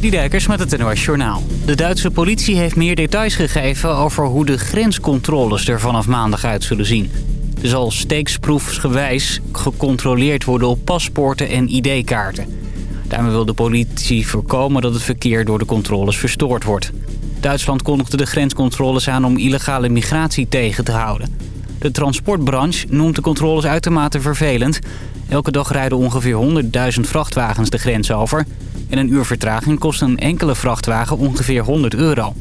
Dijkers met het NOS Journaal. De Duitse politie heeft meer details gegeven over hoe de grenscontroles er vanaf maandag uit zullen zien. Er zal steeksproefsgewijs gecontroleerd worden op paspoorten en ID-kaarten. Daarmee wil de politie voorkomen dat het verkeer door de controles verstoord wordt. Duitsland kondigde de grenscontroles aan om illegale migratie tegen te houden. De transportbranche noemt de controles uitermate vervelend. Elke dag rijden ongeveer 100.000 vrachtwagens de grens over... en een uur vertraging kost een enkele vrachtwagen ongeveer 100 euro.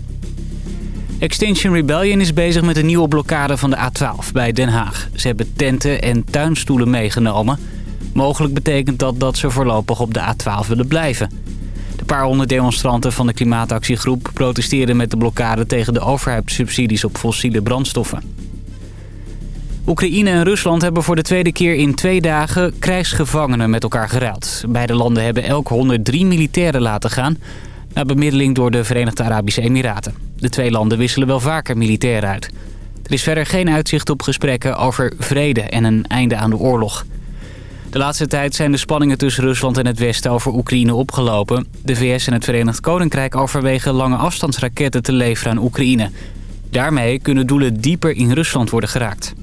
Extinction Rebellion is bezig met een nieuwe blokkade van de A12 bij Den Haag. Ze hebben tenten en tuinstoelen meegenomen. Mogelijk betekent dat dat ze voorlopig op de A12 willen blijven. De paar honderd demonstranten van de klimaatactiegroep protesteren met de blokkade tegen de overheidssubsidies op fossiele brandstoffen. Oekraïne en Rusland hebben voor de tweede keer in twee dagen krijgsgevangenen met elkaar geruild. Beide landen hebben elk 103 militairen laten gaan... na bemiddeling door de Verenigde Arabische Emiraten. De twee landen wisselen wel vaker militairen uit. Er is verder geen uitzicht op gesprekken over vrede en een einde aan de oorlog. De laatste tijd zijn de spanningen tussen Rusland en het Westen over Oekraïne opgelopen. De VS en het Verenigd Koninkrijk overwegen lange afstandsraketten te leveren aan Oekraïne. Daarmee kunnen doelen dieper in Rusland worden geraakt.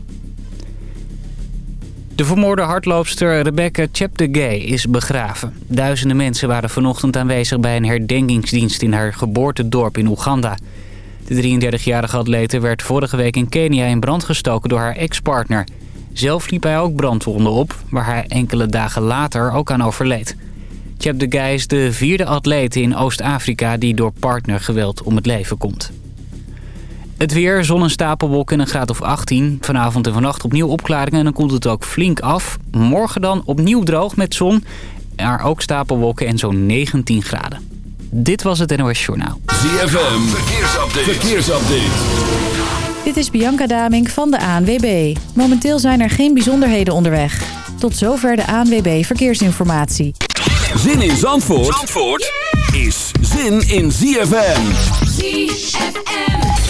De vermoorde hardloopster Rebecca Cheptegei is begraven. Duizenden mensen waren vanochtend aanwezig bij een herdenkingsdienst in haar geboortedorp in Oeganda. De 33-jarige atlete werd vorige week in Kenia in brand gestoken door haar ex-partner. Zelf liep hij ook brandwonden op, waar hij enkele dagen later ook aan overleed. Cheptegei is de vierde atleet in Oost-Afrika die door partnergeweld om het leven komt. Het weer, zon en stapelwolken en een graad of 18. Vanavond en vannacht opnieuw opklaringen en dan koelt het ook flink af. Morgen dan opnieuw droog met zon, maar ook stapelwolken en zo'n 19 graden. Dit was het NOS Journaal. ZFM, verkeersupdate. verkeersupdate. Dit is Bianca Damink van de ANWB. Momenteel zijn er geen bijzonderheden onderweg. Tot zover de ANWB Verkeersinformatie. Zin in Zandvoort, Zandvoort is zin in ZFM. ZFM.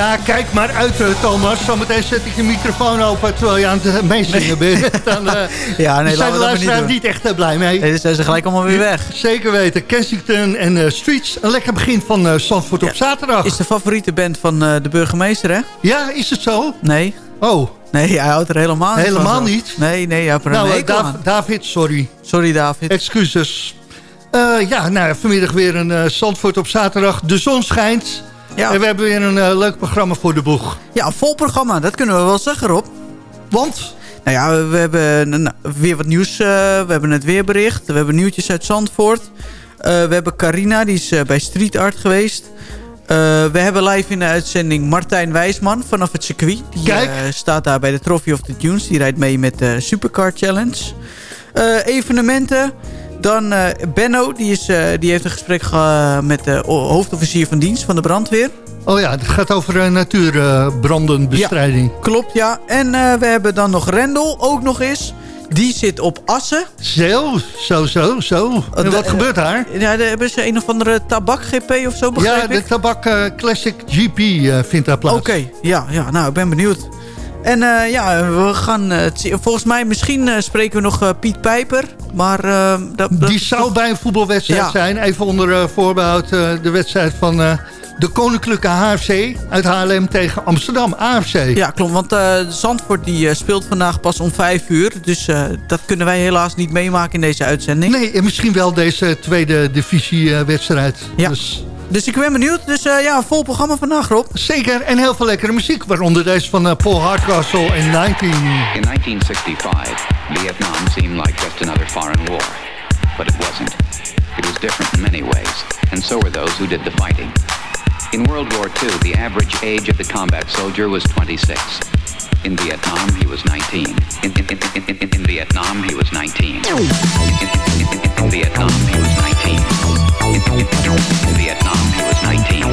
Ja, kijk maar uit, eh, Thomas. Zometeen zet ik je microfoon open terwijl je aan het meezingen bent. Dan uh, ja, nee, zijn de luisteraars niet, niet, echt blij mee. Nee, dan zijn ze gelijk allemaal weer weg. Zeker weten. Kensington en uh, Streets. Een lekker begin van uh, Zandvoort ja, op zaterdag. Is de favoriete band van de burgemeester, hè? Ja, is het zo? Nee. Oh. Nee, hij houdt er helemaal niet Helemaal van. niet? Nee, nee, er nou, Dav David, sorry. Sorry, David. Excuses. ja, nou, vanmiddag weer een Zandvoort op zaterdag. De zon schijnt. Ja. En we hebben weer een uh, leuk programma voor de boeg. Ja, vol programma. Dat kunnen we wel zeggen, Rob. Want? Nou ja, we hebben een, weer wat nieuws. Uh, we hebben het weerbericht. We hebben nieuwtjes uit Zandvoort. Uh, we hebben Carina, die is bij Street Art geweest. we hebben live in de uitzending Martijn Wijsman vanaf het circuit. Die Kijk. staat daar bij de Trophy of the Dunes. Die rijdt mee met de Supercar Challenge. evenementen. Dan uh, Benno, die, is, uh, die heeft een gesprek gehad met de hoofdofficier van dienst van de brandweer. Oh ja, het gaat over natuurbrandenbestrijding. Ja, klopt, ja. En we hebben dan nog Rendel, ook nog eens. Die zit op Assen. Zo, zo, zo, zo. En wat gebeurt daar? Ja, daar hebben ze een of andere tabak-GP of zo, begrijp Ja, de ik? tabak Classic GP vindt daar plaats. Oké, okay, ja, ja, nou, ik ben benieuwd. En uh, ja, we gaan... Uh, volgens mij, misschien uh, spreken we nog Piet Pijper. Maar, dat, dat Die zou bij een voetbalwedstrijd ja. zijn. Even onder voorbehoud de wedstrijd van de Koninklijke HFC uit Haarlem tegen Amsterdam AFC. Ja, klopt. Want Zandvoort die speelt vandaag pas om vijf uur. Dus dat kunnen wij helaas niet meemaken in deze uitzending. Nee, en misschien wel deze tweede divisiewedstrijd. Ja. Dus... Dus ik ben benieuwd. Dus uh, ja, vol programma vandaag, Rob. Zeker. En heel veel lekkere muziek. Waaronder deze van uh, Paul Hardcastle in 19. In 1965, Vietnam seemed like just another foreign war. But it wasn't. It was different in many ways. And so were those who did the fighting. In World War II, the average age of the combat soldier was 26. In Vietnam, he was 19. In, in, in, in, in Vietnam, he was 19. In, in Vietnam, he was 19. In, Vietnam, he was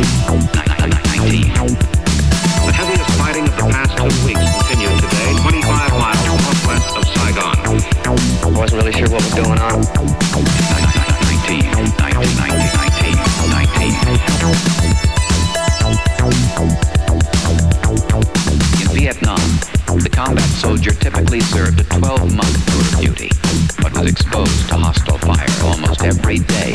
19. 19. The heaviest fighting of the past two weeks continued today, 25 miles northwest of Saigon. I wasn't really sure what was going on. 19. 19. 19. In Vietnam, the combat soldier typically served a 12-month tour of duty, but was exposed to hostile fire almost every day.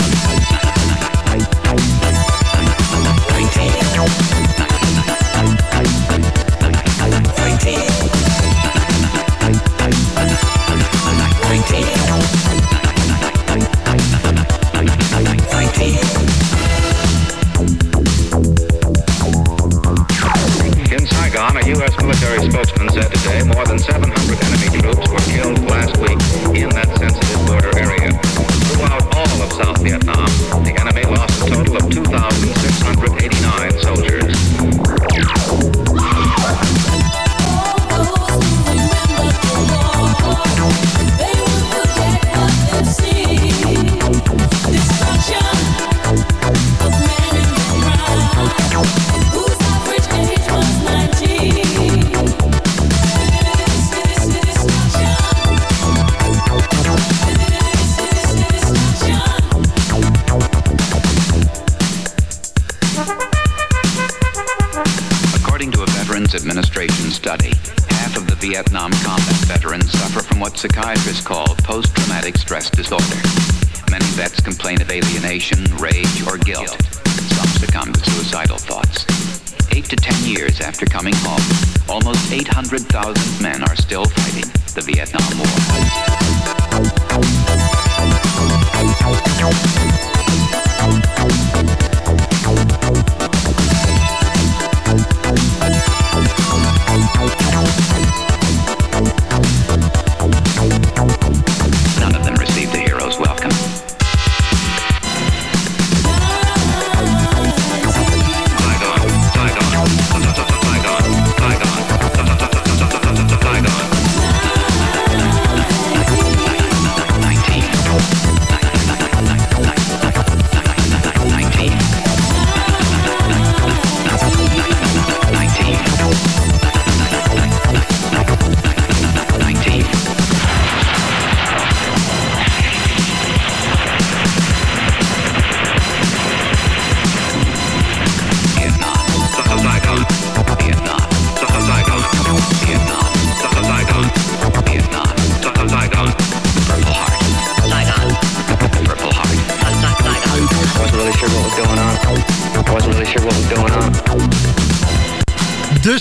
Psychiatrists call post-traumatic stress disorder. Many vets complain of alienation, rage, or guilt. Some succumb to suicidal thoughts. Eight to ten years after coming home, almost 800,000 men are still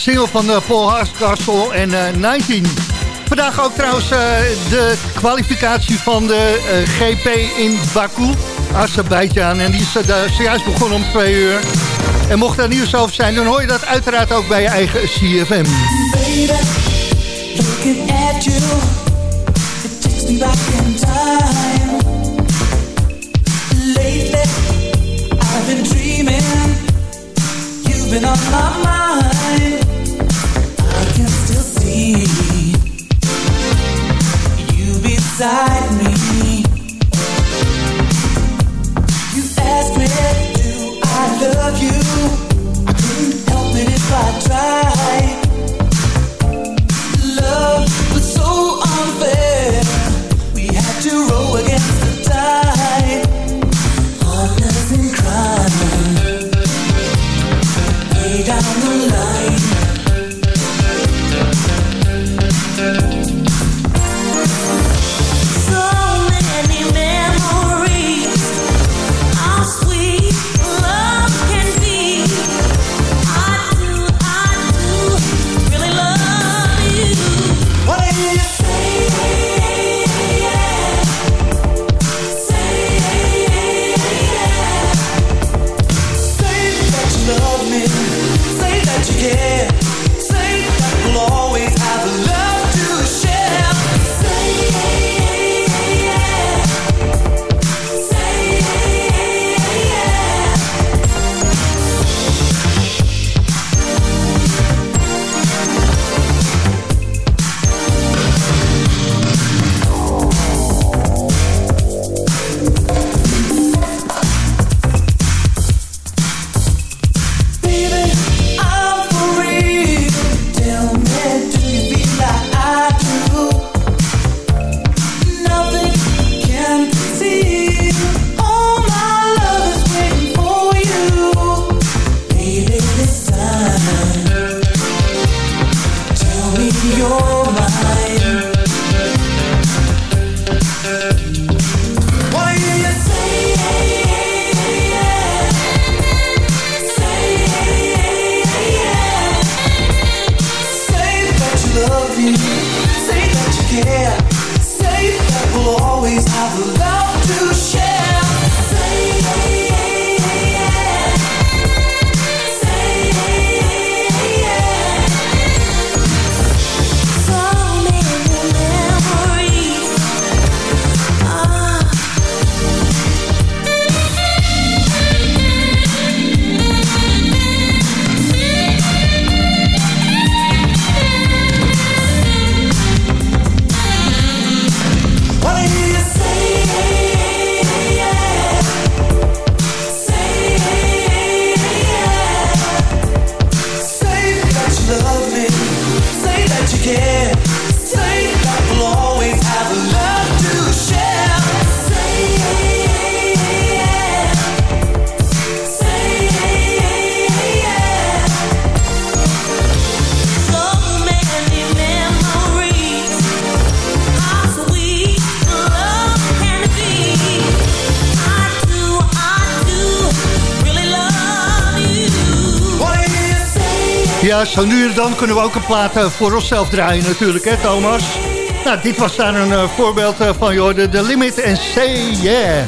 single van eh, Paul Hardcastle en eh, 19. Vandaag ook trouwens eh, de kwalificatie van de eh, GP in Baku, Azerbeidzjan. En die is eh, zojuist begonnen om twee uur. En mocht daar nieuws over zijn, dan hoor je dat uiteraard ook bij je eigen CFM. Baby, been on my mind. You zo nu en dan kunnen we ook een plaat eh, voor onszelf draaien natuurlijk, hè Thomas? Nou, dit was daar een eh, voorbeeld eh, van, joh, de, de Limit en Say Yeah.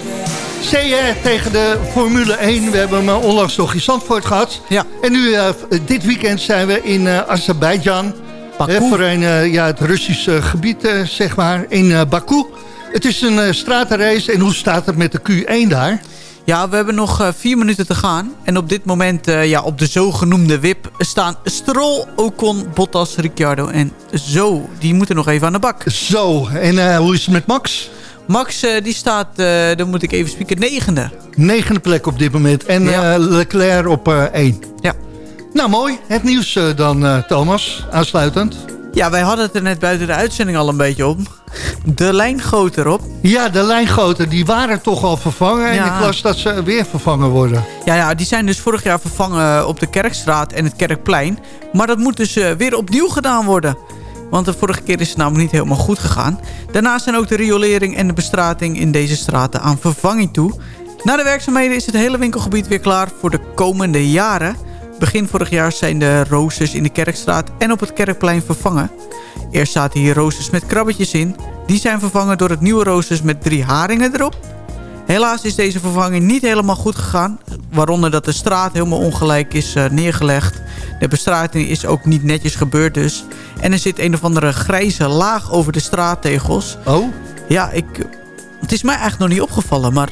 Say Yeah tegen de Formule 1. We hebben hem onlangs nog in Zandvoort gehad. Ja. En nu, dit weekend zijn we in Azerbeidzjan. Baku. Hè, voor een, ja, het Russische gebied, zeg maar, in Baku. Het is een stratenrace. En hoe staat het met de Q1 daar? Ja, we hebben nog eh, vier minuten te gaan. En op dit moment eh, ja, op de zogenoemde WIP staan Stroll, Ocon, Bottas, Ricciardo en zo. Die moeten nog even aan de bak. Zo, en eh, hoe is het met Max? Max die staat, dan moet ik even spieken, negende. Negende plek op dit moment. En Ja. Leclerc op één. Ja. Nou, mooi. Het nieuws dan, Thomas. Aansluitend. Ja, wij hadden het er net buiten de uitzending al een beetje op. De lijngoot erop. Ja, de lijngoten die waren toch al vervangen. En ik las dat ze weer vervangen worden. Ja, ja, die zijn dus vorig jaar vervangen op de Kerkstraat en het Kerkplein. Maar dat moet dus eh, weer opnieuw gedaan worden. Want de vorige keer is het namelijk niet helemaal goed gegaan. Daarnaast zijn ook de riolering en de bestrating in deze straten aan vervanging toe. Na de werkzaamheden is het hele winkelgebied weer klaar voor de komende jaren. Begin vorig jaar zijn de roosters in de Kerkstraat en op het Kerkplein vervangen. Eerst zaten hier roosters met krabbetjes in. Die zijn vervangen door het nieuwe roosters met drie haringen erop. Helaas is deze vervanging niet helemaal goed gegaan. Waaronder dat de straat helemaal ongelijk is uh, neergelegd. De bestrating is ook niet netjes gebeurd dus. En er zit een of andere grijze laag over de straattegels. Oh? Ja, ik, het is mij eigenlijk nog niet opgevallen. Maar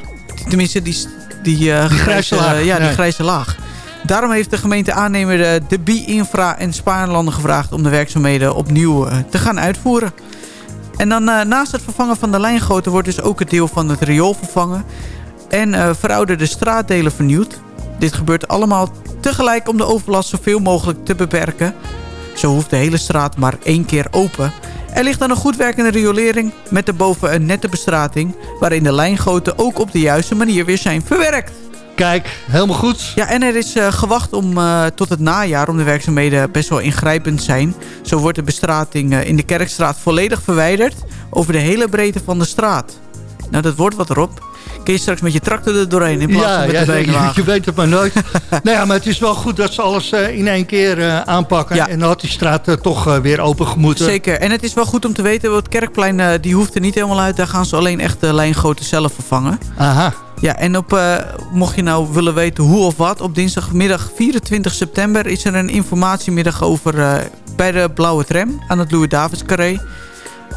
tenminste, die, die, uh, die grijze laag. Uh, ja, die grijze laag. Daarom heeft de gemeente aannemer de, de BI-infra en Spaarlanden gevraagd... om de werkzaamheden opnieuw uh, te gaan uitvoeren. En dan uh, naast het vervangen van de lijngoten... wordt dus ook het deel van het riool vervangen... en verouderde straatdelen vernieuwd. Dit gebeurt allemaal tegelijk om de overlast zoveel mogelijk te beperken. Zo hoeft de hele straat maar één keer open... Er ligt dan een goed werkende riolering met daarboven een nette bestrating... waarin de lijngoten ook op de juiste manier weer zijn verwerkt. Kijk, helemaal goed. Ja, en er is uh, gewacht om, uh, tot het najaar om de werkzaamheden best wel ingrijpend zijn. Zo wordt de bestrating uh, in de Kerkstraat volledig verwijderd over de hele breedte van de straat. Nou, dat wordt wat erop. Kun je straks met je tractor er doorheen in plaats ja, van met ja, de beenwagen. Je weet het maar nooit. nou ja, maar het is wel goed dat ze alles uh, in één keer uh, aanpakken. Ja. En dan had die straat uh, toch weer open gemoeten. Zeker. En het is wel goed om te weten, het Kerkplein die hoeft er niet helemaal uit. Daar gaan ze alleen echt de lijngoten zelf vervangen. Aha. Ja, en op, uh, mocht je nou willen weten hoe of wat... op dinsdagmiddag 24 september is er een informatiemiddag over... Uh, bij de Blauwe Tram aan het Louis-Davids-carré.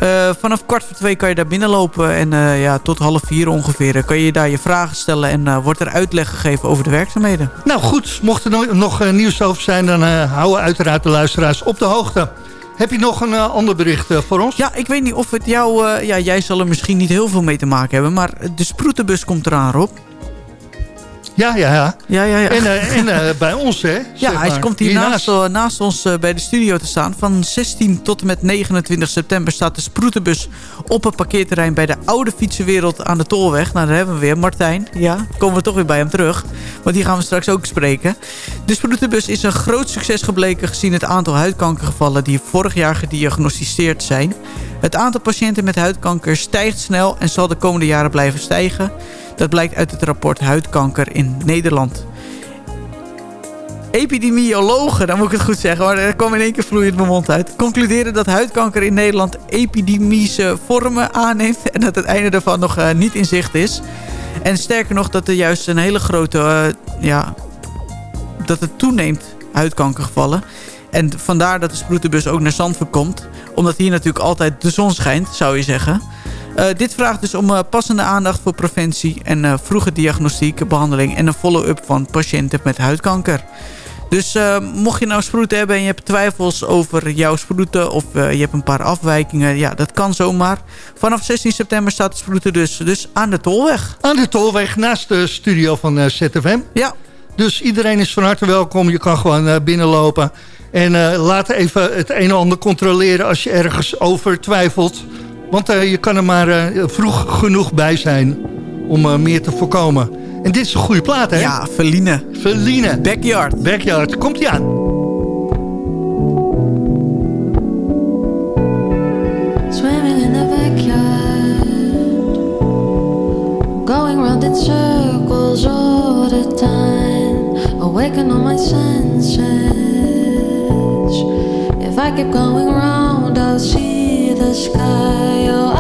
Uh, vanaf kwart voor twee kan je daar binnenlopen en uh, ja, tot half vier ongeveer kan je daar je vragen stellen en uh, wordt er uitleg gegeven over de werkzaamheden. Nou goed, mocht er no nog nieuws over zijn, dan houden uiteraard de luisteraars op de hoogte. Heb je nog een ander bericht voor ons? Ja, ik weet niet of het jou... Ja, jij zal er misschien niet heel veel mee te maken hebben... maar de sproetenbus komt eraan, Rob. Ja, ja, ja. ja, ja, ja. En, en uh, bij ons, hè? Ja, hij komt hier naast, naast. naast ons uh, bij de studio te staan. Van 16 tot en met 29 september staat de sproetenbus op het parkeerterrein... bij de oude fietsenwereld aan de Tolweg. Nou, daar hebben we weer Martijn. Ja, komen we toch weer bij hem terug. Want die gaan we straks ook spreken. De sproetenbus is een groot succes gebleken... gezien het aantal huidkankergevallen die vorig jaar gediagnosticeerd zijn. Het aantal patiënten met huidkanker stijgt snel... en zal de komende jaren blijven stijgen... Dat blijkt uit het rapport Huidkanker in Nederland. Epidemiologen, dan moet ik het goed zeggen, maar er kwam in één keer vloeiend mijn mond uit. Concluderen dat huidkanker in Nederland epidemische vormen aanneemt en dat het einde daarvan nog uh, niet in zicht is. En sterker nog, dat er juist een hele grote, uh, ja, dat het toeneemt, huidkankergevallen. En vandaar dat de sproetenbus ook naar Zandvoort komt. Omdat hier natuurlijk altijd de zon schijnt, zou je zeggen. Uh, dit vraagt dus om uh, passende aandacht voor preventie en uh, vroege diagnostiek, behandeling en een follow-up van patiënten met huidkanker. Dus mocht je nou sproeten hebben en je hebt twijfels over jouw sproeten of je hebt een paar afwijkingen, ja, dat kan zomaar. Vanaf 16 september staat de sproeten dus, dus aan de Tolweg. Aan de Tolweg, naast de studio van ZFM. Ja. Dus iedereen is van harte welkom. Je kan gewoon binnenlopen. En laat even het een en ander controleren als je ergens over twijfelt. Want uh, je kan er maar uh, vroeg genoeg bij zijn om uh, meer te voorkomen. En dit is een goede plaat, hè? Ja, Verline. Verline. Backyard. Backyard. Komt-ie aan. Swimming in the backyard Going round in circles all the time Awaken all my senses If I keep going round, I'll see the sky. Oh,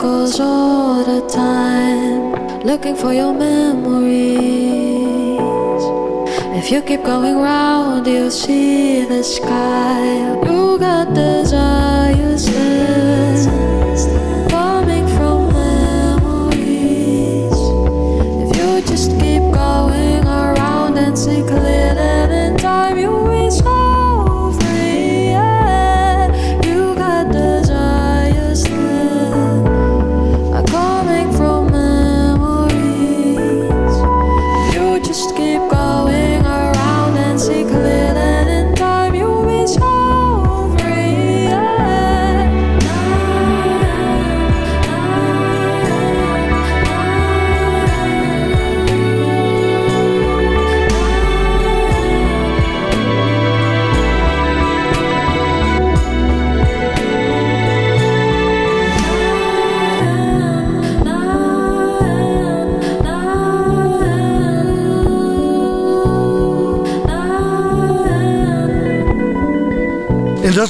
circles all the time, looking for your memories. If you keep going round, you'll see the sky. You got desires coming from memories. If you just keep going around and.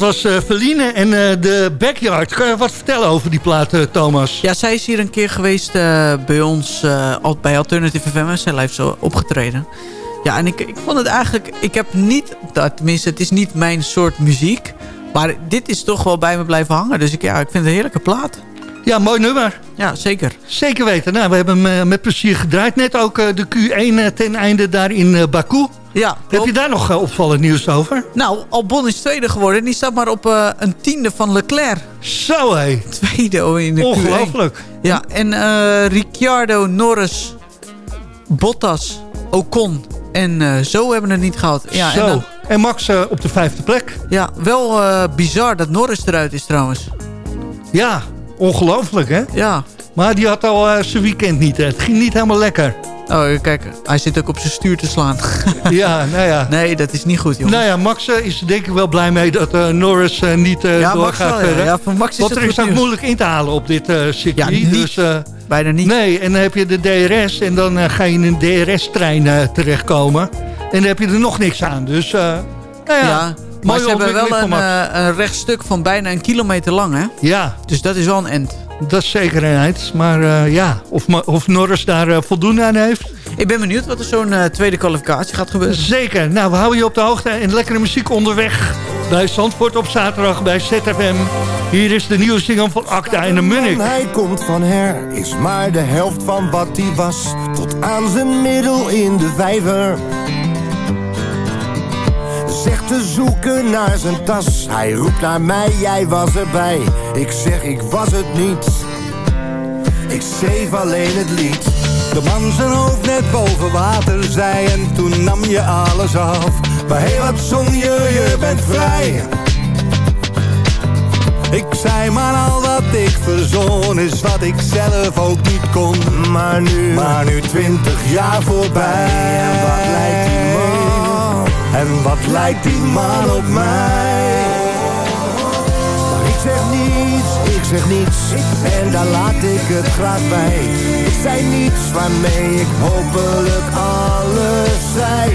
Was uh, Feline en uh, de Backyard. Kan je wat vertellen over die plaat, uh, Thomas? Ja, zij is hier een keer geweest bij ons bij Alternative FM. Zij heeft zo opgetreden. Ja, en ik, ik vond het eigenlijk... Ik heb niet... Tenminste, het is niet mijn soort muziek. Maar dit is toch wel bij me blijven hangen. Dus ik, ja, ik vind het een heerlijke plaat. Ja, mooi nummer. Ja, zeker. Zeker weten. Nou, we hebben hem met plezier gedraaid. Net ook de Q1 ten einde daar in Baku. Ja, Heb je daar nog uh, opvallend nieuws over? Nou, Albon is tweede geworden. Die staat maar op uh, een tiende van Leclerc. Zo hé. Tweede in de Ongelooflijk. Q1. Ja, en uh, Ricciardo, Norris, Bottas, Ocon. En zo hebben we het niet gehad. Ja, zo. En, en Max op de vijfde plek. Ja, wel bizar dat Norris eruit is trouwens. Ja, ongelooflijk hè? Ja. Maar die had al zijn weekend niet. Hè? Het ging niet helemaal lekker. Oh, kijk, hij zit ook op zijn stuur te slaan. ja, nou ja. Nee, dat is niet goed, jongens. Nou ja, Max uh, is denk ik wel blij mee dat uh, Norris uh, niet ja, doorgaat Max wel, ja. ja, voor Max is Want er is ook moeilijk in te halen op dit circuit. Ja, niet, dus, bijna niet. Nee, en dan heb je de DRS en dan ga je in een DRS-trein terechtkomen. En dan heb je er nog niks aan. Dus, nou ja... ja. Maar ze hebben wel een, een rechtstuk van bijna een kilometer lang, hè? Ja. Dus dat is wel een end. Dat is zeker een eind. Maar uh, ja, of, of Norris daar uh, voldoende aan heeft. Ik ben benieuwd wat er zo'n uh, tweede kwalificatie gaat gebeuren. Zeker. Nou, we houden je op de hoogte en lekkere muziek onderweg. Bij Zandvoort op zaterdag bij ZFM. Hier is de nieuwe single van Acta en de Munich. Hij komt van her, is maar de helft van wat hij was. Tot aan zijn middel in de vijver. Zegt te zoeken naar zijn tas. Hij roept naar mij, jij was erbij. Ik zeg, ik was het niet. Ik schreef alleen het lied. De man zijn hoofd net boven water zei En toen nam je alles af Maar hé, wat zong je, je bent vrij ik zei maar al wat ik verzon is wat ik zelf ook niet kon Maar nu, maar nu twintig jaar voorbij En wat lijkt die man En wat lijkt die man op mij? Maar ik zeg niets, ik zeg niets. En daar laat ik het graag bij. Ik zei niets waarmee ik hopelijk alles zei.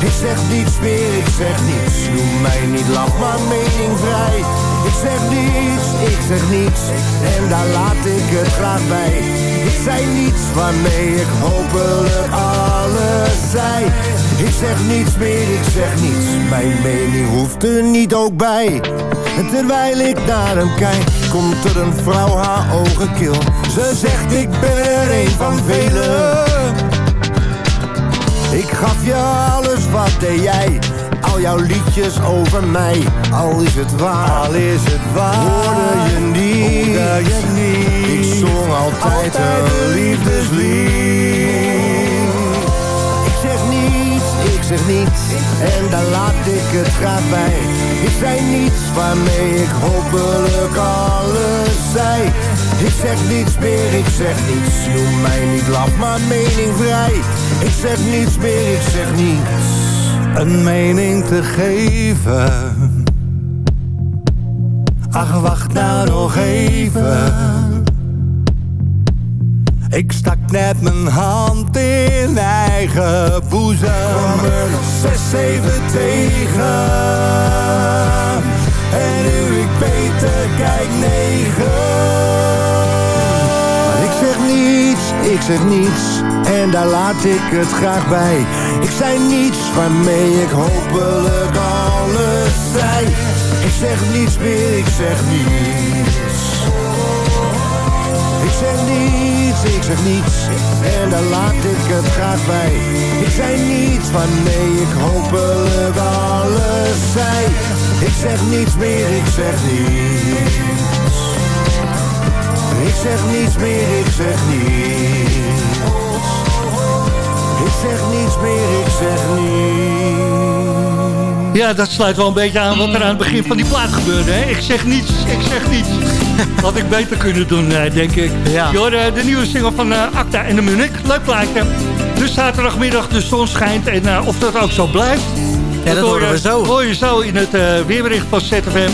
Ik zeg niets meer, ik zeg niets. Noem mij niet laf, maar meningvrij Ik zeg niets, ik zeg niets. En daar laat ik het graag bij. Ik zei niets waarmee ik hopelijk alles zei Ik zeg niets meer, ik zeg niets Mijn mening hoeft er niet ook bij en terwijl ik naar hem kijk, komt er een vrouw haar ogen kil. Ze zegt ik ben er een van velen. Ik gaf je alles, wat deed jij? Al jouw liedjes over mij, al is het waar, al is het waar. Hoorde je niet, Hoorde je niet. ik zong altijd, altijd een liefdeslied. Zeg niets, en daar laat ik het graag bij. Ik zei niets waarmee ik hopelijk alles zei. Ik zeg niets meer, ik zeg niets. Noem mij niet laf, maar meningvrij. Ik zeg niets meer, ik zeg niets. Een mening te geven. Ach, wacht nou nog even. Ik stak net mijn hand in eigen boezem. Kwam er nog zes, zeven tegen. En nu ik beter kijk negen. Maar ik zeg niets, ik zeg niets. En daar laat ik het graag bij. Ik zei niets waarmee ik hopelijk alles zei. Ik zeg niets meer, ik zeg niets. Ik zeg niets, ik zeg niets. En daar laat ik het graag bij. Ik zei niets waarmee ik hopelijk alles zei Ik zeg niets meer, ik zeg niets. Ik zeg niets meer, ik zeg niets. Ik zeg niets meer, ik zeg niets Ja, dat sluit wel een beetje aan wat er aan het begin van die plaat gebeurde. Hè? Ik zeg niets, ik zeg niets. Had ik beter kunnen doen, denk ik. Ja. Hoorde de nieuwe single van uh, Acta en de Munich. Leuk plaatje. Dus zaterdagmiddag de zon schijnt. En uh, of dat ook zo blijft... Ja, dat horen we zo. hoor je zo in het uh, weerbericht van ZFM.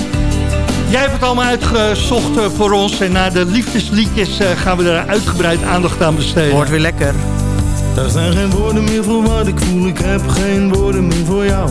Jij hebt het allemaal uitgezocht voor ons. En na de liefdesliedjes gaan we er uitgebreid aandacht aan besteden. Wordt weer lekker. Er zijn geen woorden meer voor wat ik voel. Ik heb geen woorden meer voor jou.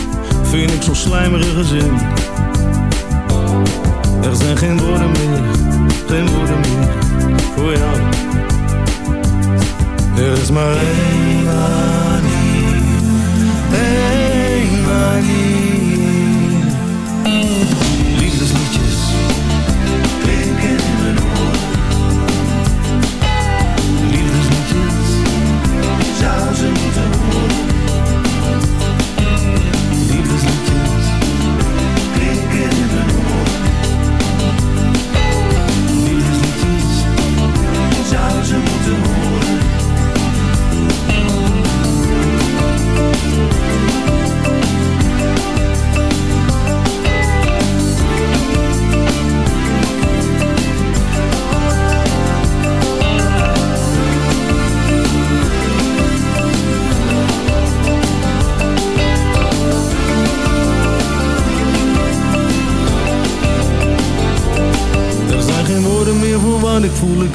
vind ik zo'n slijmerige zin. Er zijn geen woorden meer, geen woorden meer voor jou. Er is maar één manier, één manier.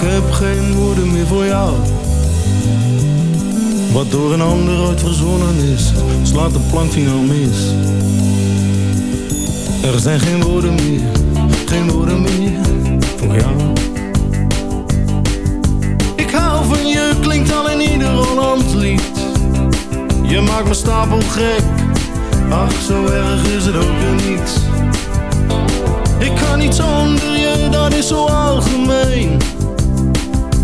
Heb geen woorden meer voor jou. Wat door een ander ooit verzonnen is, slaat de plank finaal mis. Er zijn geen woorden meer, geen woorden meer voor jou. Ik hou van je, klinkt al in ieder Holland lied. Je maakt me stapel gek, ach zo erg is het ook weer niet. Ik kan niet zonder je, dat is zo algemeen.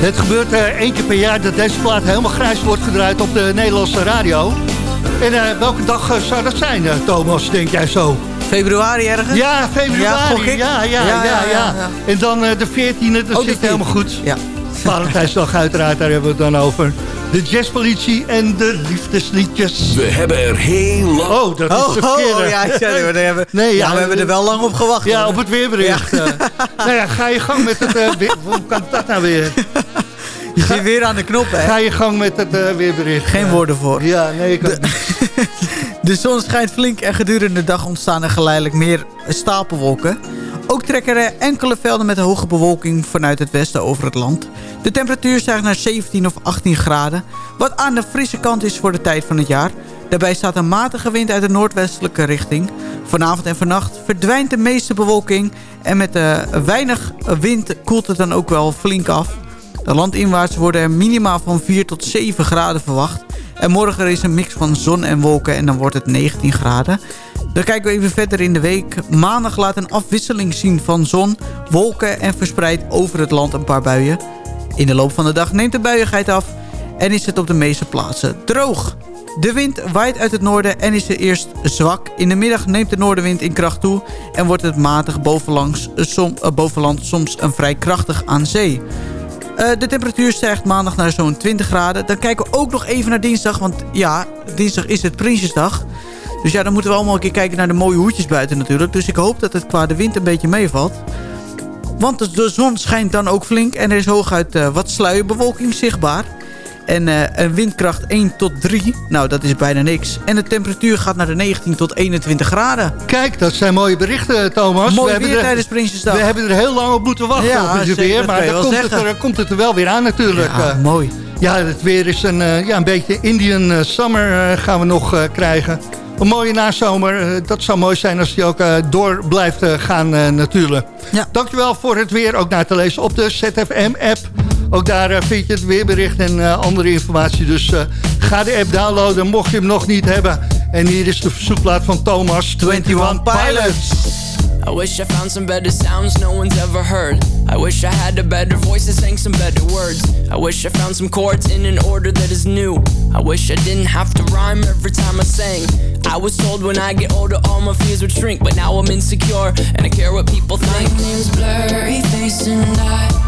Het gebeurt eh, één keer per jaar dat deze plaat helemaal grijs wordt gedraaid op de Nederlandse radio. En eh, welke dag eh, zou dat zijn, Thomas, denk jij zo? Februari ergens? Ja, februari. Ja, ja, ja, Ja. En dan de 14e, dat zit helemaal 14e. goed. Ja. Valentijnsdag uiteraard, daar hebben we het dan over. De jazzpolitie en de liefdesliedjes. We hebben er heel lang... Oh, dat is Oh, de oh, verkeerde. ja, sorry, maar daar hebben, Nee, ja, ja, we hebben er wel lang op gewacht. Ja, hoor. op het weerbericht. eh. nou ja, ga je gang met het... eh, weer, hoe kan dat nou weer? Je zit weer aan de knop, hè? Ga je gang met het eh, weerbericht. Geen woorden voor. Ja, nee, ik ook niet. De zon schijnt flink en gedurende de dag ontstaan er geleidelijk meer stapelwolken. Ook trekken er enkele velden met hoge bewolking vanuit het westen over het land. De temperatuur stijgt naar 17 of 18 graden, wat aan de frisse kant is voor de tijd van het jaar. Daarbij staat een matige wind uit de noordwestelijke richting. Vanavond en vannacht verdwijnt de meeste bewolking en met de weinig wind koelt het dan ook wel flink af. Landinwaarts worden er minimaal van 4 tot 7 graden verwacht. En morgen is een mix van zon en wolken en dan wordt het 19 graden. Dan kijken we even verder in de week. Maandag laat een afwisseling zien van zon, wolken en verspreid over het land een paar buien. In de loop van de dag neemt de buiigheid af en is het op de meeste plaatsen droog. De wind waait uit het noorden en is er eerst zwak. In de middag neemt de noordenwind in kracht toe en wordt het matig bovenlangs, som, eh, bovenland soms een vrij krachtig aan zee. Eh, de temperatuur stijgt maandag naar zo'n 20 graden. Dan kijken we ook nog even naar dinsdag. Want ja, dinsdag is het Prinsjesdag. Dus ja, dan moeten we allemaal een keer kijken naar de mooie hoedjes buiten natuurlijk. Dus ik hoop dat het qua de wind een beetje meevalt. Want de, zon schijnt dan ook flink en er is hooguit eh, wat sluierbewolking zichtbaar. En eh, een windkracht 1 tot 3, nou dat is bijna niks. En de temperatuur gaat naar de 19 tot 21 graden. Kijk, dat zijn mooie berichten, Thomas. Mooi we weer er- tijdens Prinsjesdag. We hebben er heel lang op moeten wachten Ja, op het weer. Maar dan komt het, er, komt het er wel weer aan natuurlijk. Ja, Eh, mooi. Ja, het weer is een, eh, ja, een beetje Indian summer gaan we nog krijgen. Een mooie nazomer. dat zou mooi zijn als die ook door blijft gaan natuurlijk. Ja. Dankjewel voor het weer. Ook naar te lezen op de ZFM-app. Ook daar eh, vind je het weerbericht en eh, andere informatie. Dus eh, ga de app downloaden mocht je hem nog niet hebben. En hier is de verzoekplaat van Thomas, 21 Pilots. I wish I found some better sounds no one's ever heard. I wish I had a better voice and sang some better words. I wish I found some chords in an order that is new. I wish I didn't have to rhyme every time I sang. I was told when I get older all my fears would shrink, but now I'm insecure and I care what people think. My name's Blurry Face and I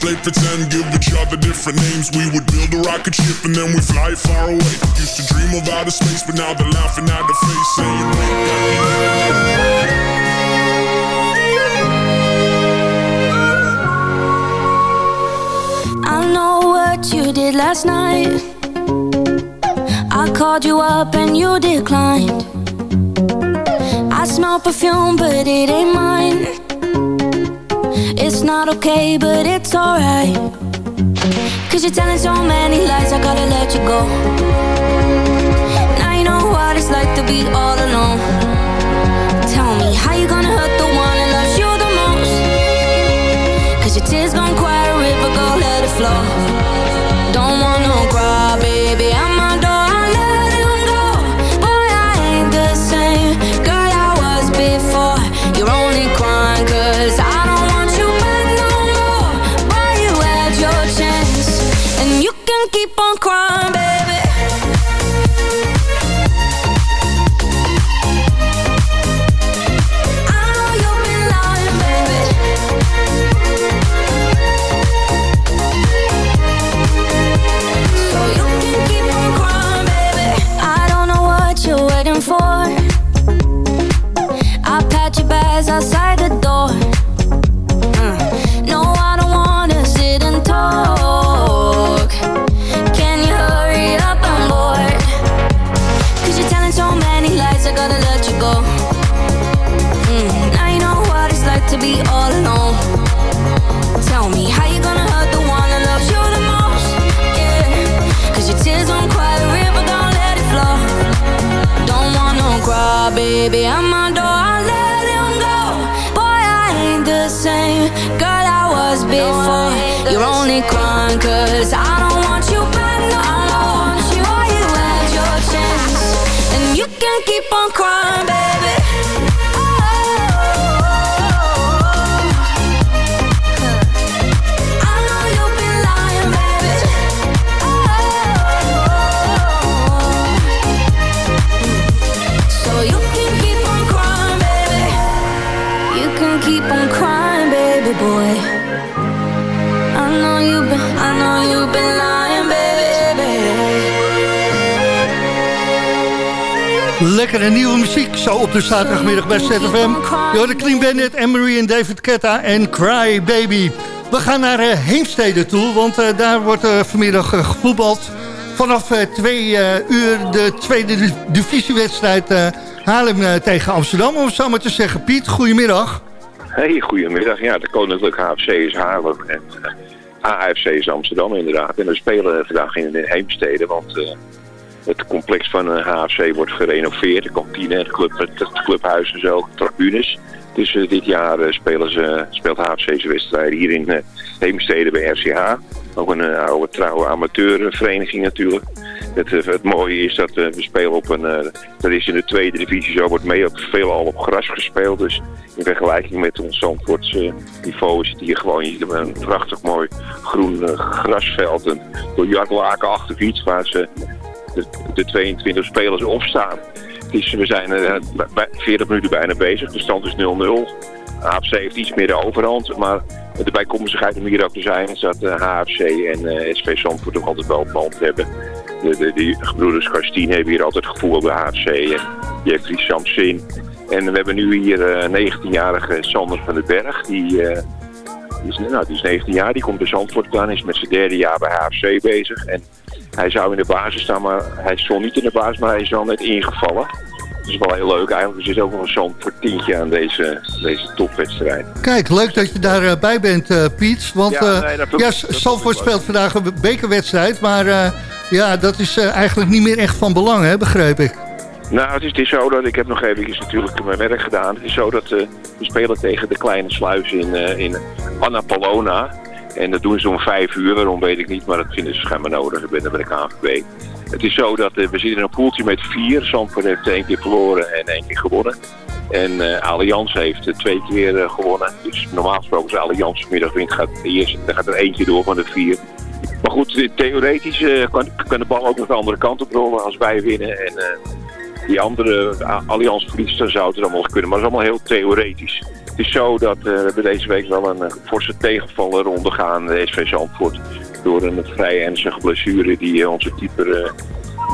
Play pretend, give each other different names. We would build a rocket ship and then we fly far away. Used to dream of outer space, but now they're laughing at the face, saying. I know what you did last night. I called you up and you declined. I smell perfume, but it ain't mine. Not okay, but it's alright. Cause you're telling so many lies, I gotta let you go. Now you know what it's like to be all alone. Lekkere nieuwe muziek, zo op de zaterdagmiddag bij ZFM. Je hoorde Clean Bandit, Emery en David Ketta en Cry Baby. We gaan naar eh, Heemstede toe, want eh, daar wordt eh, vanmiddag gevoetbald. Vanaf twee uur de tweede div- divisiewedstrijd Haarlem tegen Amsterdam. Om het zo maar te zeggen, Piet, goedemiddag. Hey, goedemiddag. Ja, de Koninklijke HFC is Haarlem en AFC is Amsterdam inderdaad. En we spelen vandaag in de Heemstede, want het complex van de HFC wordt gerenoveerd. De kantine, het, het, clubhuis en zo, tribunes. Dus eh, dit jaar eh, spelen ze, speelt HFC zijn wedstrijd hier in eh, Heemstede bij RCH. Ook een eh, oude trouwe amateurvereniging natuurlijk. Het, eh, het mooie is dat eh, we spelen op een... eh, dat is in de tweede divisie zo, wordt mee ook veel al op gras gespeeld. Dus in vergelijking met ons Zandvoortse niveau is het hier gewoon een prachtig mooi groen eh, grasveld. Een biljartlakenachtig iets waar ze de, de 22 spelers opstaan. Is, we zijn eh, bij 40 minuten bijna bezig. De stand is 0-0. HFC heeft iets meer de overhand. Maar de bijkomstigheid om hier ook te zijn is dat eh, HFC en eh, SV Zandvoort toch altijd wel band hebben. De, de, die gebroeders Karstien hebben hier altijd gevoel bij HFC. En Jeffrey Samsin. En we hebben nu hier eh 19-jarige Sander van den Berg. Die, eh, is, nou, die is 19 jaar, die komt bij Zandvoort aan. Is met zijn derde jaar bij HFC bezig. En hij zou in de basis staan, maar hij stond niet in de basis, maar hij is al net ingevallen. Dat is wel heel leuk eigenlijk. Er zit ook nog een Zandvoort tientje aan deze, deze topwedstrijd. Kijk, leuk dat je daarbij bij bent, eh, Piet. Want Ja, eh, nee, ja, speelt vandaag een bekerwedstrijd. Maar eh, ja, dat is eh, eigenlijk niet meer echt van belang, hè, begreep ik. Nou, het is, het is zo dat ik heb nog even natuurlijk mijn werk gedaan. Het is zo dat eh, we spelen tegen de kleine sluis in, eh in Annapolona. En dat doen ze om vijf uur, waarom weet ik niet, maar dat vinden ze schijnbaar nodig. Ik ben er bij de KNVB. Het is zo dat eh, we zitten in een poeltje met vier. Zandvoort heeft één keer verloren en één keer gewonnen. En eh Allianz heeft eh, twee keer gewonnen. Dus normaal gesproken als Allianz vanmiddag wint, gaat, eerst, dan gaat er eentje door van de vier. Maar goed, theoretisch kan, kan de bal ook nog de andere kant op rollen als wij winnen. En die andere Allianz verliest, dan zou het allemaal kunnen. Maar dat is allemaal heel theoretisch. Het is zo dat eh, we deze week wel een eh, forse tegenvaller ondergaan, de SV Zandvoort. Door een vrij ernstige blessure die eh, onze keeper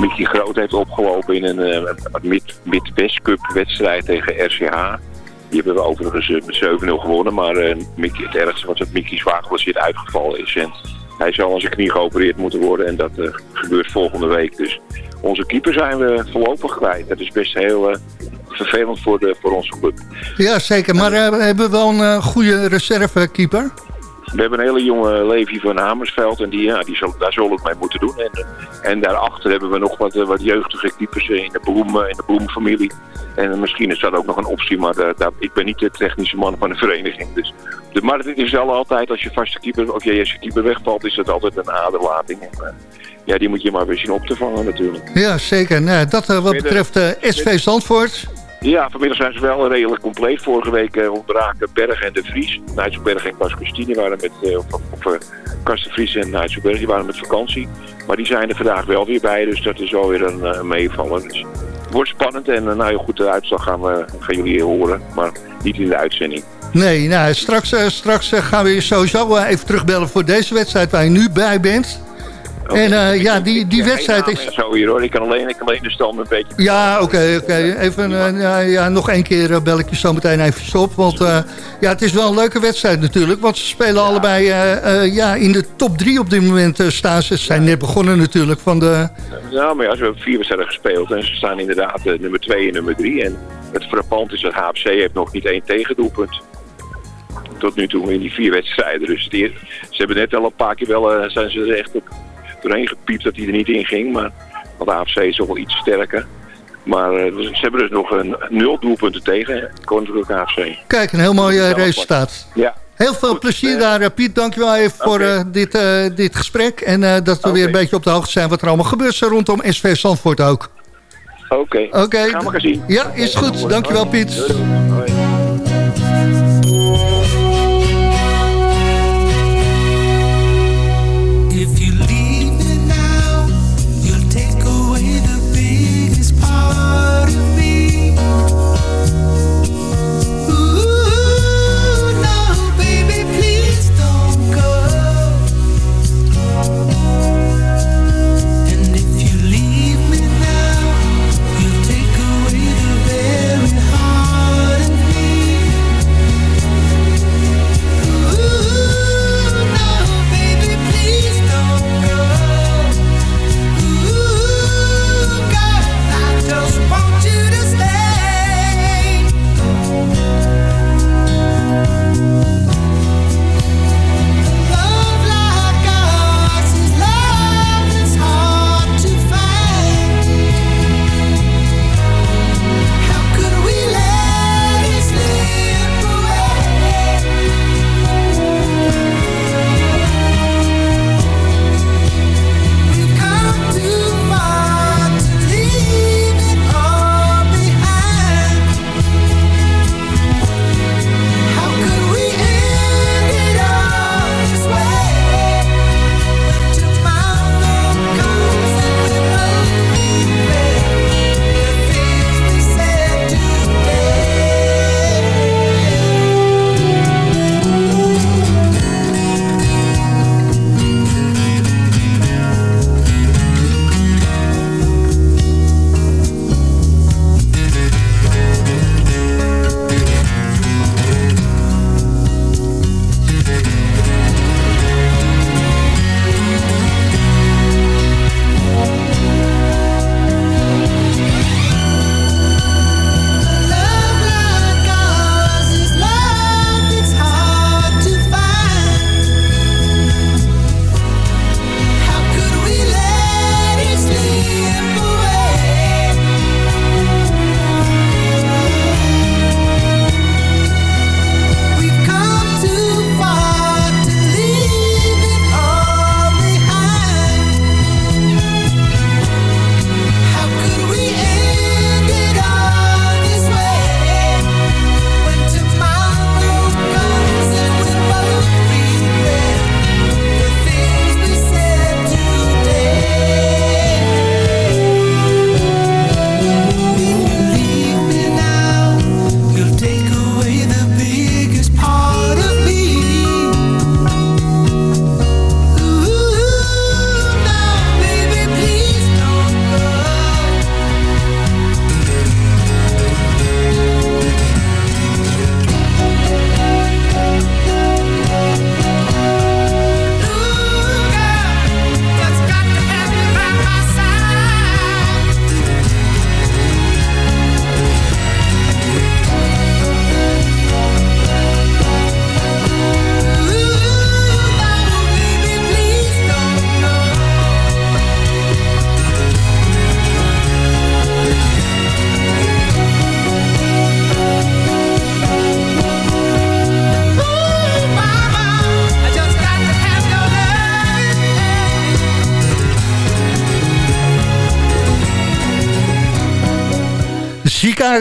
Mickey Groot heeft opgelopen in een Mid- Mid-West Cup wedstrijd tegen RCH. Die hebben we overigens met 7-0 gewonnen, maar het ergste was dat Mickey zwaar geblesseerd uitgevallen is. En hij zal aan zijn knie geopereerd moeten worden en dat eh, gebeurt volgende week. Dus onze keeper zijn we voorlopig kwijt. Dat is best heel eh, vervelend voor, de, voor onze club. Ja, zeker. Maar eh, we hebben wel een goede reservekeeper. We hebben een hele jonge Levi van Amersveld en die, ja, die zal, daar we het mee moeten doen. En, eh, en daarachter hebben we nog wat, eh, wat jeugdige keepers eh, in de, bloem, eh, in de bloemfamilie. En eh, misschien is dat ook nog een optie, maar daar- daar- ik ben niet de technische man van de vereniging. Dus, de, maar het is wel altijd, als je vaste keeper of je eerste keeper wegvalt, is dat altijd een aderlating. En, eh, ja, die moet je maar weer zien op te vangen natuurlijk. Ja, zeker. Nou, dat eh, wat betreft eh, SV Zandvoort. Ja, vanmiddag zijn ze wel redelijk compleet. Vorige week eh, ontbraken Berg en de Vries. Nijtselberg en Cas Christine waren met, Cas de Vries en Nijtselberg, die waren met vakantie. Maar die zijn er vandaag wel weer bij, dus dat is wel weer een eh, meevaller. Dus het wordt spannend en nou ja, goed, de uitslag gaan, we, gaan jullie horen, maar niet in de uitzending. Nee, nou, straks, straks gaan we je sowieso even terugbellen voor deze wedstrijd waar je nu bij bent. En eh, ja, die, die wedstrijd is... Zo hier hoor, ik kan alleen, ik kan alleen de stand een beetje... Ja, oké, oké. Even, eh, ja, ja, nog één keer eh, bel ik je zo meteen even op. Want ja, het is wel een leuke wedstrijd natuurlijk. Want ze spelen allebei ja, in de top drie op dit moment staan ze. Ze zijn net begonnen natuurlijk van de... Ja, maar ja, ze hebben vier wedstrijden gespeeld en ze staan inderdaad nummer 2 en nummer 3. En het frappant is dat HFC heeft nog niet één tegendoelpunt. Tot nu toe in die vier wedstrijden. Dus die, ze hebben net al een paar keer wel, zijn ze er echt op, doorheen gepiept dat hij er niet in ging. Maar want de AFC is toch wel iets sterker. Maar eh, ze hebben dus nog een nul doelpunten tegen, Koninklijke AFC. Kijk, een heel mooi eh, resultaat. Ja, Heel veel plezier daar, eh, Piet. Dankjewel even voor dit, dit gesprek. En dat we weer een beetje op de hoogte zijn wat er allemaal gebeurt rondom SV Zandvoort ook. Oké. Oké. Gaan we zien. Ja, is goed. Dankjewel, Piet. Doei, doei.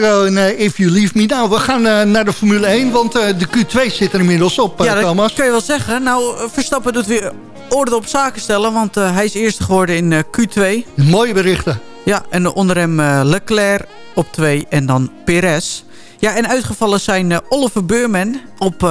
En eh, If You Leave Me. Nou, we gaan eh, naar de Formule 1, want eh, de Q2 zit er inmiddels op, ja, dat Thomas. kun je wel zeggen. Nou, Verstappen doet weer orde op zaken stellen. Want hij is eerste geworden in eh, Q2. Mooie berichten. Ja, en onder hem Leclerc op 2 en dan Perez. Ja, en uitgevallen zijn Oliver Beurman. Op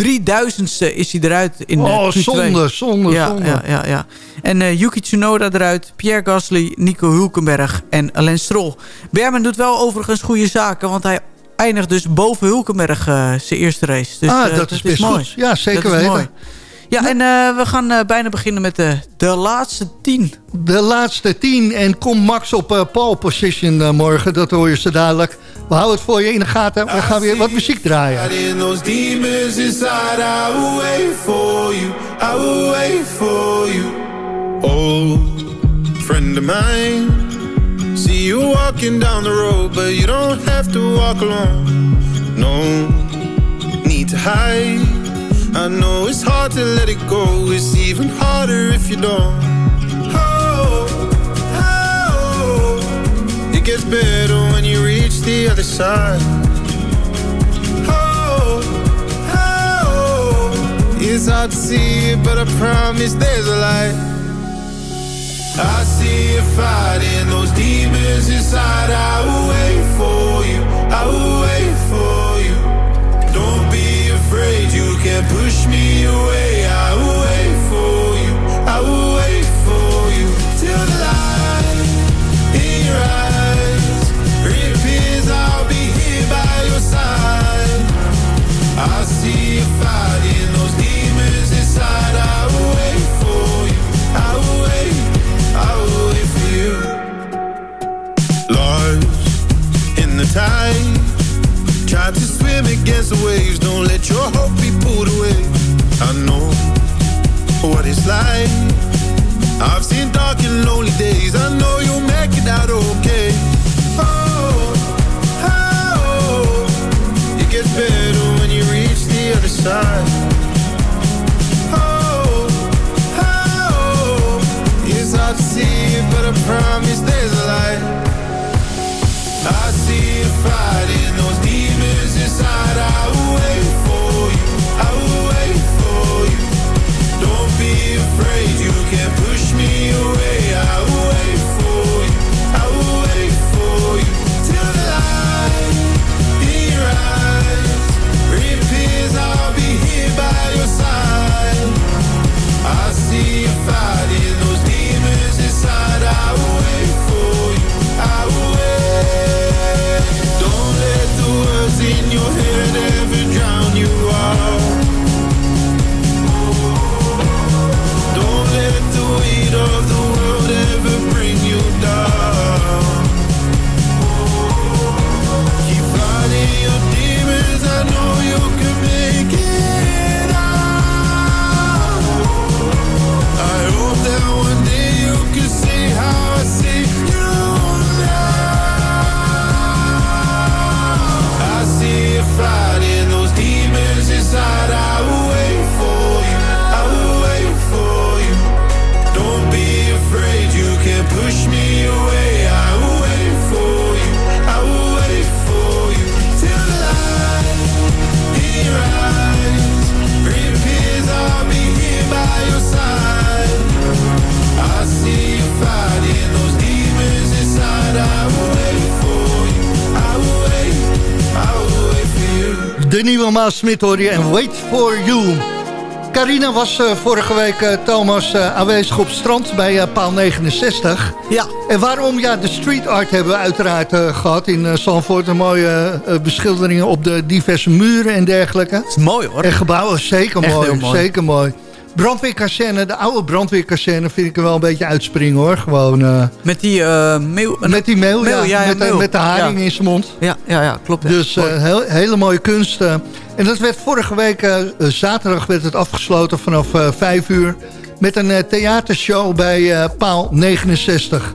3000ste is hij eruit in eh, Oh, Q2. zonde, zonde, ja, zonde. Ja, ja, ja. En eh, Yuki Tsunoda eruit, Pierre Gasly, Nico Hulkenberg en Alain Stroll. Berman doet wel overigens goede zaken, want hij eindigt dus boven Hulkenberg eh, zijn eerste race. Dus, ah, eh, dat is best mooi. goed. Ja, zeker Dat weten. mooi. Ja, en eh, we gaan eh, bijna beginnen met de, de laatste tien. De laatste tien. En kom Max op eh, pole position eh, morgen. Dat hoor je zo dadelijk. We houden het voor je in de gaten. We gaan weer wat muziek draaien. In those demons inside, I will wait for you. I will wait for you. Old friend of mine. See you walking down the road, but you don't have to walk alone. No need to hide. I know it's hard to let it go. It's even harder if you don't. Oh, oh, it gets better when you reach the other side. Oh, oh, it's hard to see it, but I promise there's a light. I see you fighting those demons inside. I will wait for you. I will wait can push me away. I will wait for you. I will wait for you till the light in your eyes reappears. I'll be here by your side. I see you fighting those demons inside. I will wait for you. I will wait. I will wait for you. Lost in the tide. Try to swim against the waves. Don't let your hope be pulled away. I know what it's like. I've seen dark and lonely days. I know you'll make it out okay. Oh, oh, it gets better when you reach the other side. Maas Smit hoor je en Wait For You. Carina was eh, vorige week, eh, Thomas, eh, aanwezig op strand bij paal 69. Ja. En waarom? Ja, de street art hebben we uiteraard eh, gehad in Zandvoort. Een mooie beschilderingen op de diverse muren en dergelijke. is mooi hoor. En gebouwen, zeker Echt mooi, heel mooi. Zeker mooi. Brandweerkazerne, de oude brandweerkazerne vind ik er wel een beetje uitspringen hoor. Gewoon, eh, Met die mail... met die mail, ja, mail, ja, ja, met, met de haring Ja. in zijn mond. Ja, ja, ja klopt. Dus eh, heel, hele mooie kunst. en dat werd vorige week, zaterdag werd het afgesloten vanaf eh 5 uur. Met een theatershow bij paal 69.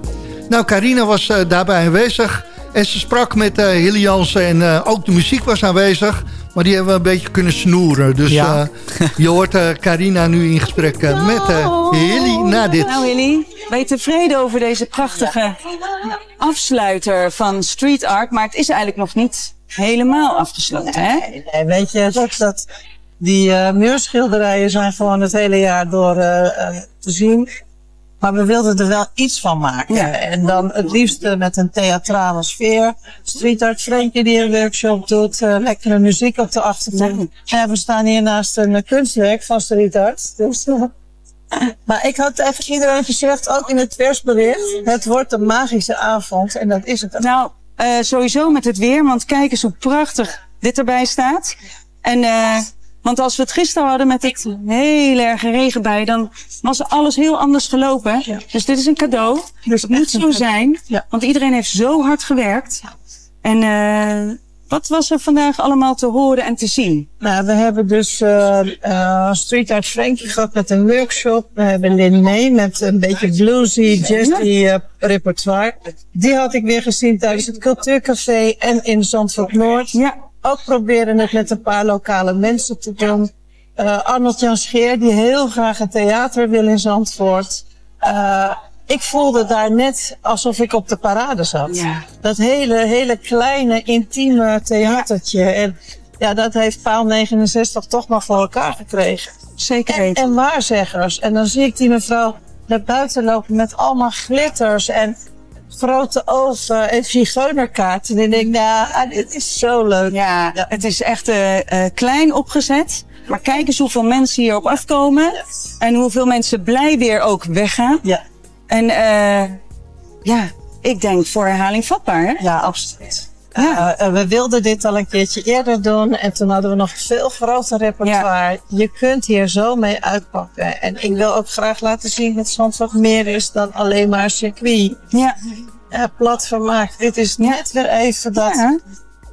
Nou, Carina was daarbij aanwezig. En ze sprak met eh Hilly Jansen en ook de muziek was aanwezig. Maar die hebben we een beetje kunnen snoeren. Dus Ja. eh, je hoort eh, Carina nu in gesprek eh, met eh, Hilly na dit. Nou Hilly, ben je tevreden over deze prachtige afsluiter van street art? Maar het is eigenlijk nog niet helemaal afgesloten, hè? Nee, weet je, dat, dat, die eh, muurschilderijen zijn gewoon het hele jaar door te zien. Maar we wilden er wel iets van maken. En dan het liefst eh, met een theatrale sfeer. Street Art Frenkje die een workshop doet. eh, lekkere muziek op de achtergrond. En we staan hier naast een eh, kunstwerk van Street Art. Dus, maar ik had even iedereen gezegd, ook in het persbericht. Het wordt een magische avond. En dat is het ook. Nou, sowieso met het weer, want kijk eens hoe prachtig dit erbij staat. En, eh, want als we het gisteren hadden met het heel erge regenbui, dan was alles heel anders gelopen. Dus dit is een cadeau. Dus het moet zo zijn, want iedereen heeft zo hard gewerkt. En eh, wat was er vandaag allemaal te horen en te zien? Nou, we hebben dus eh eh, Street Art Frankie gehad met een workshop. We hebben Lin May met een beetje bluesy, jazzy repertoire. Die had ik weer gezien tijdens het Cultuurcafé en in Zandvoort Noord. Ja. Ook proberen het met een paar lokale mensen te doen. eh, Arnold Jan Scheer, die heel graag een theater wil in Zandvoort. Eh, ik voelde daar net alsof ik op de parade zat. Dat hele, hele kleine, intieme theatertje. En ja, dat heeft paal 69 toch maar voor elkaar gekregen. Zeker En, en waarzeggers. En dan zie ik die mevrouw naar buiten lopen met allemaal glitters en grote ogen en zigeunerkaarten. En ik denk, nou, ah, dit is zo leuk. Ja, het is echt eh, eh, klein opgezet. Maar kijk eens hoeveel mensen hierop afkomen. En hoeveel mensen blij weer ook weggaan. Ja. En eh, ja, ik denk voor herhaling vatbaar. Hè? Ja, absoluut. Ja. Eh, we wilden dit al een keertje eerder doen en toen hadden we nog veel groter repertoire. Je kunt hier zo mee uitpakken. En ik wil ook graag laten zien dat Zandvoort meer is dan alleen maar circuit. Ja. Ja, plat vermaakt. Dit is net weer even dat een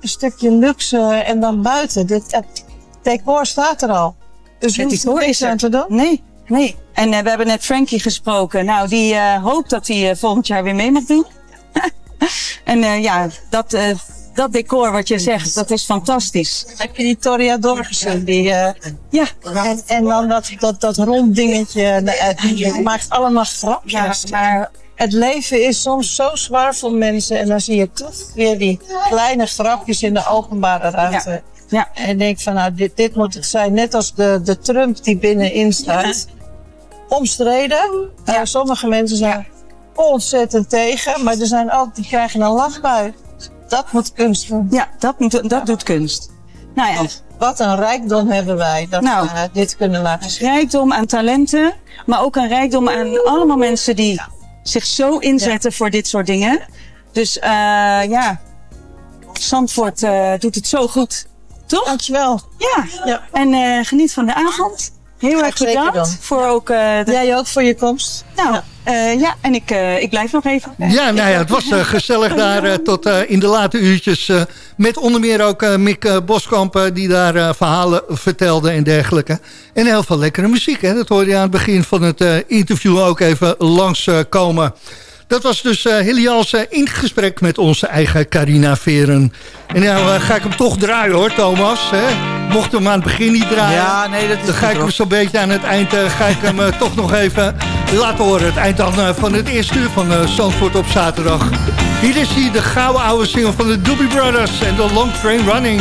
stukje luxe en dan buiten. Dit, het decor staat er al. Dus Het is is er. aan te doen. Nee, nee. En eh, we hebben net Frankie gesproken. Nou, die eh, hoopt dat hij eh, volgend jaar weer mee mag doen. en eh, ja, dat, eh, dat decor wat je zegt, dat is fantastisch. Heb je die Toreador gezien? Die, eh, ja. En, en dan dat, dat, dat rond dingetje. eh, Het maakt allemaal grapjes. maar het leven is soms zo zwaar voor mensen. En dan zie je toch weer die kleine grapjes in de openbare ruimte. Ja. En ik denk van nou, dit, dit moet het zijn. Net als de, de Trump die binnenin staat. Omstreden. Eh, sommige mensen zijn ontzettend tegen. Maar er zijn ook die krijgen een lachbui. Dat moet kunst doen. Ja, dat, moet, dat doet kunst. Nou ja. Wat een rijkdom hebben wij dat Nou. we dit kunnen laten zien. rijkdom aan talenten, maar ook een rijkdom aan allemaal mensen die zich zo inzetten voor dit soort dingen. Dus eh, ja, Zandvoort eh, doet het zo goed. Toch? Dankjewel. Ja. Ja. En eh, geniet van de avond. Heel erg bedankt voor ook... eh, de... Jij ook voor je komst. Nou, ja, ja en ik, eh, ik blijf nog even. Ja, nou ja, het was eh, gezellig daar eh, tot eh, in de late uurtjes. eh, met onder meer ook eh, Mick eh, Boskamp, eh, die daar eh, verhalen vertelde en dergelijke. En heel veel lekkere muziek, hè? dat hoorde je aan het begin van het eh, interview ook even langskomen. komen. Dat was dus uh, Hilly Jansen in gesprek met onze eigen Carina Veren. En nou eh, ga ik hem toch draaien hoor, Thomas. Hè? Mocht hem aan het begin niet draaien. Ja, nee, dat is Dan ga ik hem zo'n beetje aan het eind eh, ga ik hem eh, toch nog even laten horen. Het eind dan eh, van het eerste uur van eh, Zandvoort op zaterdag. Hier is hij, de gouden oude single van de Doobie Brothers en de Long Train Running.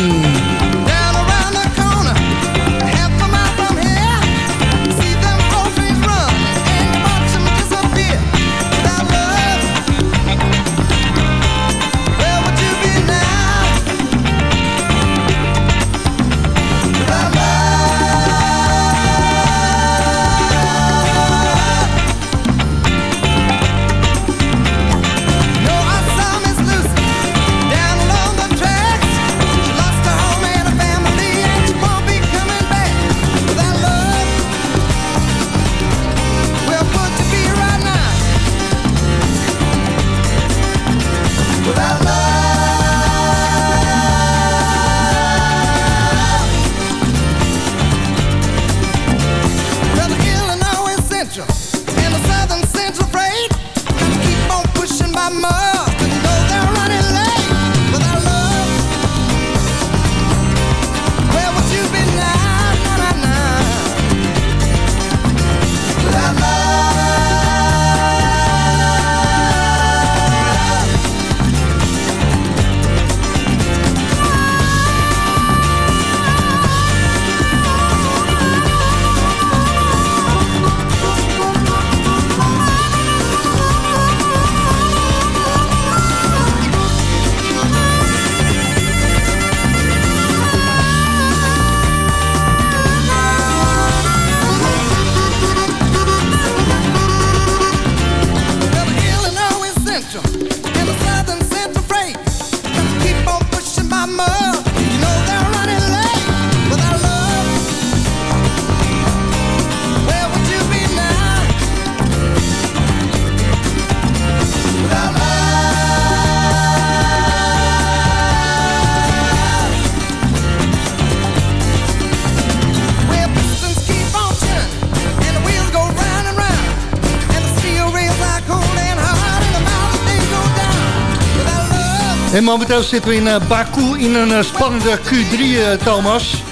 En momenteel zitten we in eh, Baku in een eh, spannende Q3, eh, Thomas.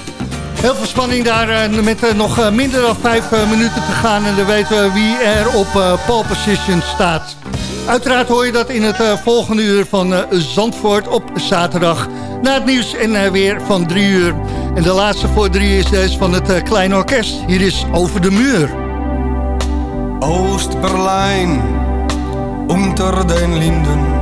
Heel veel spanning daar met nog minder dan vijf minuten te gaan. En dan weten we wie er op pole position staat. Uiteraard hoor je dat in het volgende uur van Zandvoort op zaterdag. Na het nieuws en weer van drie uur. En de laatste voor drie is deze van het Kleine Orkest. Hier is Over de Muur. Oost-Berlijn, unter den Linden.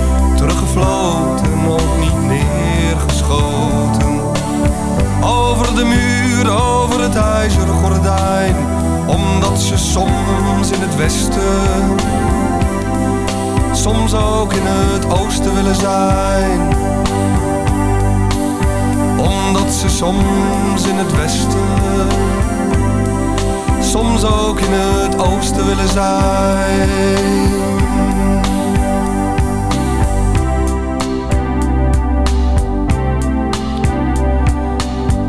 teruggefloten, ook niet neergeschoten. Over de muur, over het ijzeren gordijn. Omdat ze soms in het westen, soms ook in het oosten willen zijn omdat ze soms in het westen, soms ook in het oosten willen zijn.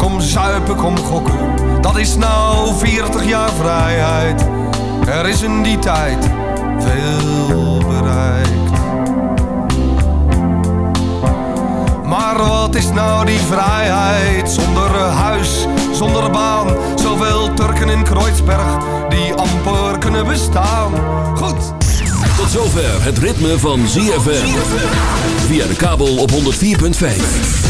kom zuipen, kom gokken. Dat is nou 40 jaar vrijheid. Er is in die tijd veel bereikt. Maar wat is nou die vrijheid zonder huis, zonder baan? Zoveel Turken in Kreuzberg die amper kunnen bestaan. Goed. Tot zover het ritme van ZFM. Via de kabel op 104.5.